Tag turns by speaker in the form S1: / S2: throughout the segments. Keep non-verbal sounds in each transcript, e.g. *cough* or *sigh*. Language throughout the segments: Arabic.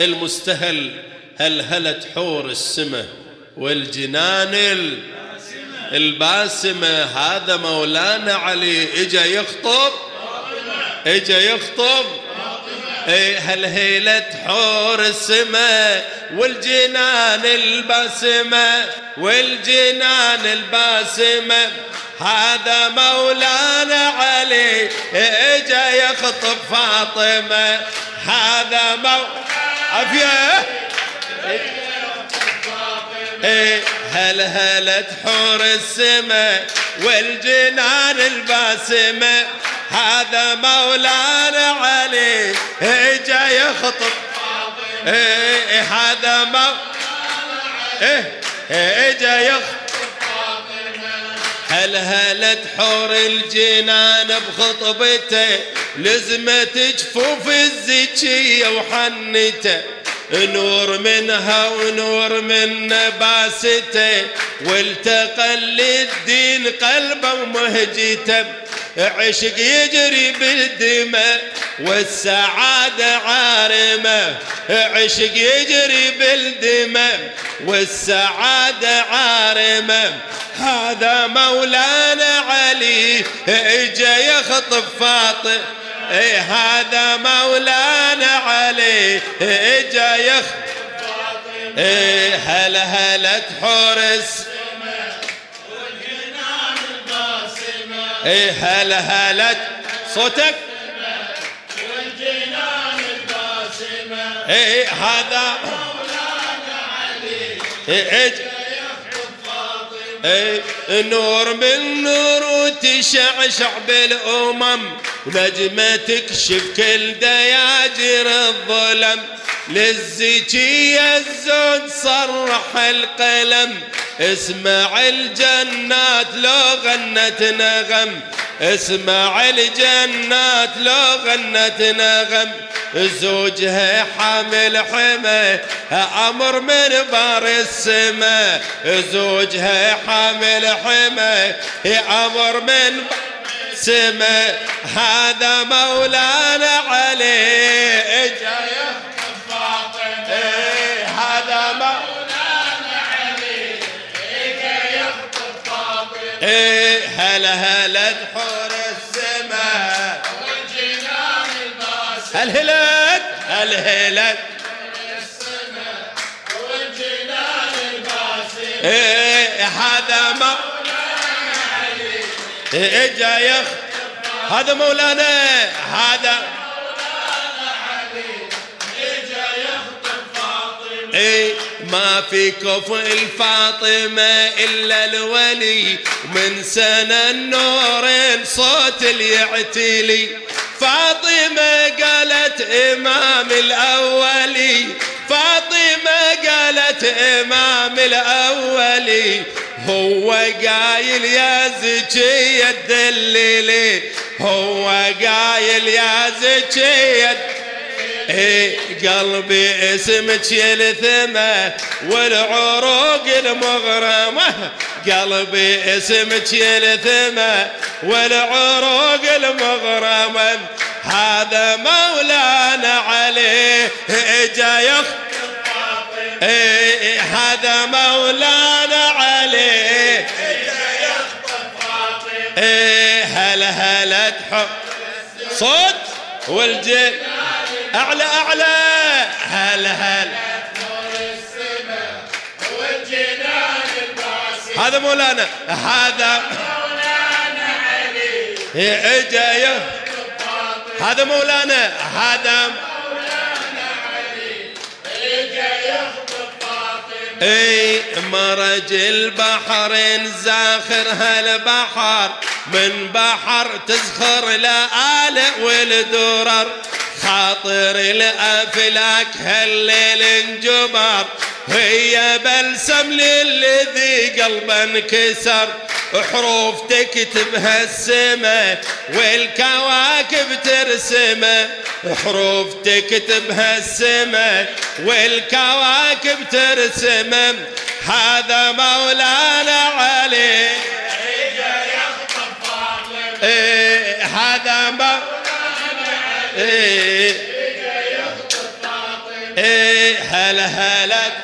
S1: المستهل هلهلة حور السماء والجنان الباسمة هذا مولانا علي إجا يخطب؟ إجا يخطب؟ إي هلهلة حور السماء والجنان الباسمة؟ والجنان الباسمة هذا مولانا علي إجا يخطب فاطمة هذا مو عافية. إيه هلهلة حور السماء والجنان الباسمة؟ هذا مولانا علي. اجا يخطب. هذا مو إيه اجا يخطب هلهلة حور الجنان بخطبته لزمت جفوف الزكية وحنته نور منها ونور من نباسته. والتقى للدين قلبه ومهجته. عشق يجري بالدماء والسعادة عارمة. عشق يجري بالدماء والسعادة عارمة. هذا مولانا علي إجا يخطب فاطمه هذا مولانا علي. اجا يخ اي هلا هلا حورس اي هلا هلا صوتك. اي هذا مولانا علي اجا اي نور من نور وتشعشع بالأمم. ونجمة تكشف كل دياجر الظلم. للزكية الزود صرح القلم. اسمع الجنات لو غنت نغم. اسمع الجنات لو غنت نغم. زوجها حامل حمى أمر من بار السماء. زوجها حامل حمى أمر من سماء هذا مولانا علي. اجا يخطب فاطمة هذا مولانا علي اجا يخطب فاطمة إيه، هلا هلا حور السماء. والجنان الباسم الهلال الهلال إيه هذا مولانا اجا يخ هذا مولانا هذا. اي ما في كفء الفاطمة إلا الولي من سنة النورين صوت يعتلي فاطمة قالت إمام الأولي إمام الأولي هو قايل يا زكي الدليلي هو قايل يا زكي إيه قلبي اسمك يلثمه والعروق المغرمة. قلبي اسمك يلثمه والعروق المغرمة. هذا مولانا عليه إجا يخطب إيه هذا مولانا يخطب إيه هلا هلا تحب صوت والجن أعلى أعلى. هلا هلا هذا مولانا هذا. مولانا علي اجا هذا مولانا هذا مولانا علي اجا يخطب فاطمه أي مرج البحرين زاخر هالبحر من بحر تزخر لآلئ والدرر. خاطر الأفلاك هالليل انجبر هي بلسم للذي قلبه انكسر. حروف تكتبها السما والكواكب ترسمه حروف تكتبها السما والكواكب ترسمه هذا مولانا علي. إيه هذا مولانا علي. إيه إيه هلا.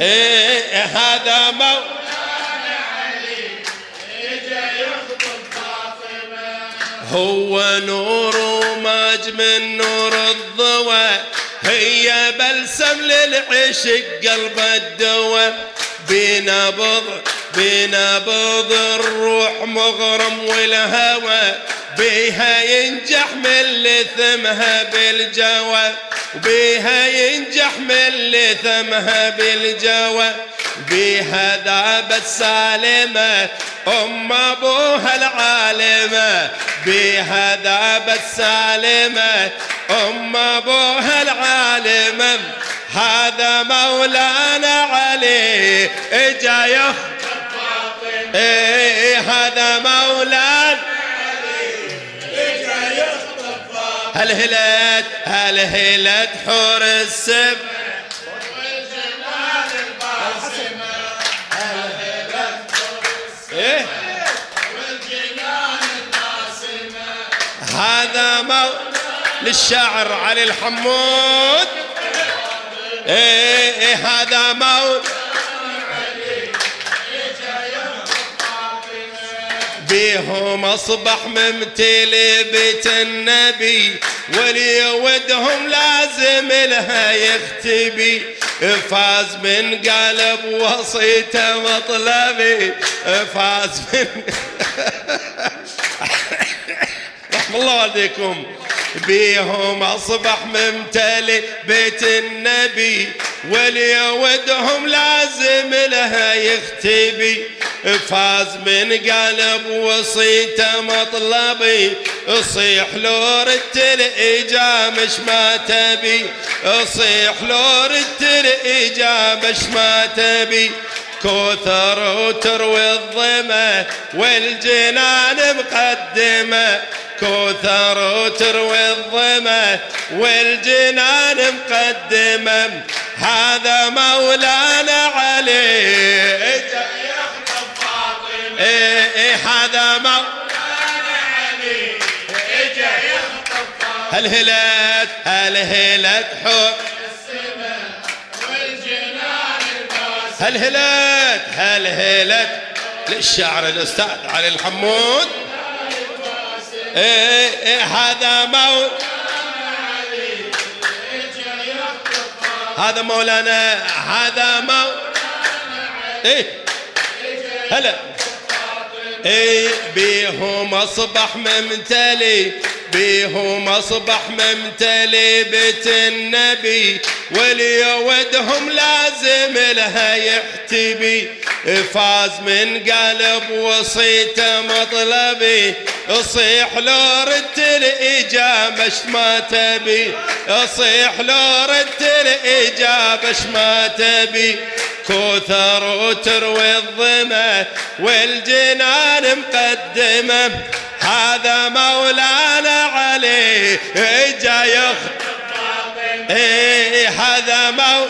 S1: إيه هذا مو
S2: اجا يخطب فاطمه
S1: هو نور وماج من نور الضوى. هي بلسم للعشق قلب الدواء بنبض بنبض الروح مغرم والهوى. بيها ينجح من لثمها بالجوى. بيها ينجح من لثمها بالجوى بيها ذابت سالمة أم أبوها العالمة. بيها ذابت سالمة أم أبوها العالمة. هذا مولانا علي إجا يخطب
S2: فاطمه
S1: هل هلت هل هلت حور السبع
S2: والجنان الباسم
S1: إيه؟
S2: والجنان الباسم
S1: هذا مو للشاعر علي الحمود. إيه, إيه هذا مو بيهم أصبح ممتلي بيت النبي وليودهم لازم لها يختبي. فاز من قلب وصيته مطلبي فاز من *laughs* رحم الله والديكم. بيهم أصبح ممتلي بيت النبي وليودهم لازم لها يختبي. فاز من قلب وصيته مطلبي. صيح لو ردت الاجابه ما تبي. صيح لو ردت الاجابه ما تبي. كوثر وتروي الظمأ والجنان مقدمة. كوثر وتروي الظمأ والجنان مقدمة. هذا مولانا علي. إيه إيه هذا مو
S2: علي اجا يخطب
S1: هل هلت هل هلت حب
S2: والجنان الباسم
S1: هل هلت هل هلت للشاعر الأستاذ علي الحمود. إيه إيه هذا مو هذا مولانا هذا مو إيه هلا. إيه بيهم اصبح ممتلي بيهم اصبح ممتلي بيت النبي وليودهم لازم لها يحتبي. فاز من قلب وصيته مطلبي صيح لو ردت الإجابة ما تبي. صيح لو ردت الإجابة ما تبي. كوثر وتروي الظما والجنان مقدمة. هذا مولانا علي إجا يخطب إيه هذا مو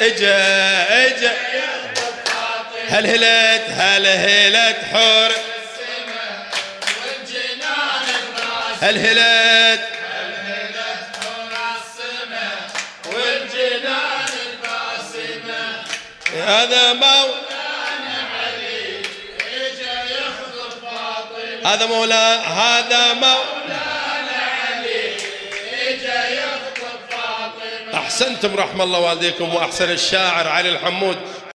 S1: إجا إجا. هل هلت هل هلت حور هل هلت هذا هذا مولا هذا مو
S2: اجا يخطب فاطمه
S1: أحسنتم رحم الله والديكم وأحسن الشاعر علي الحمود.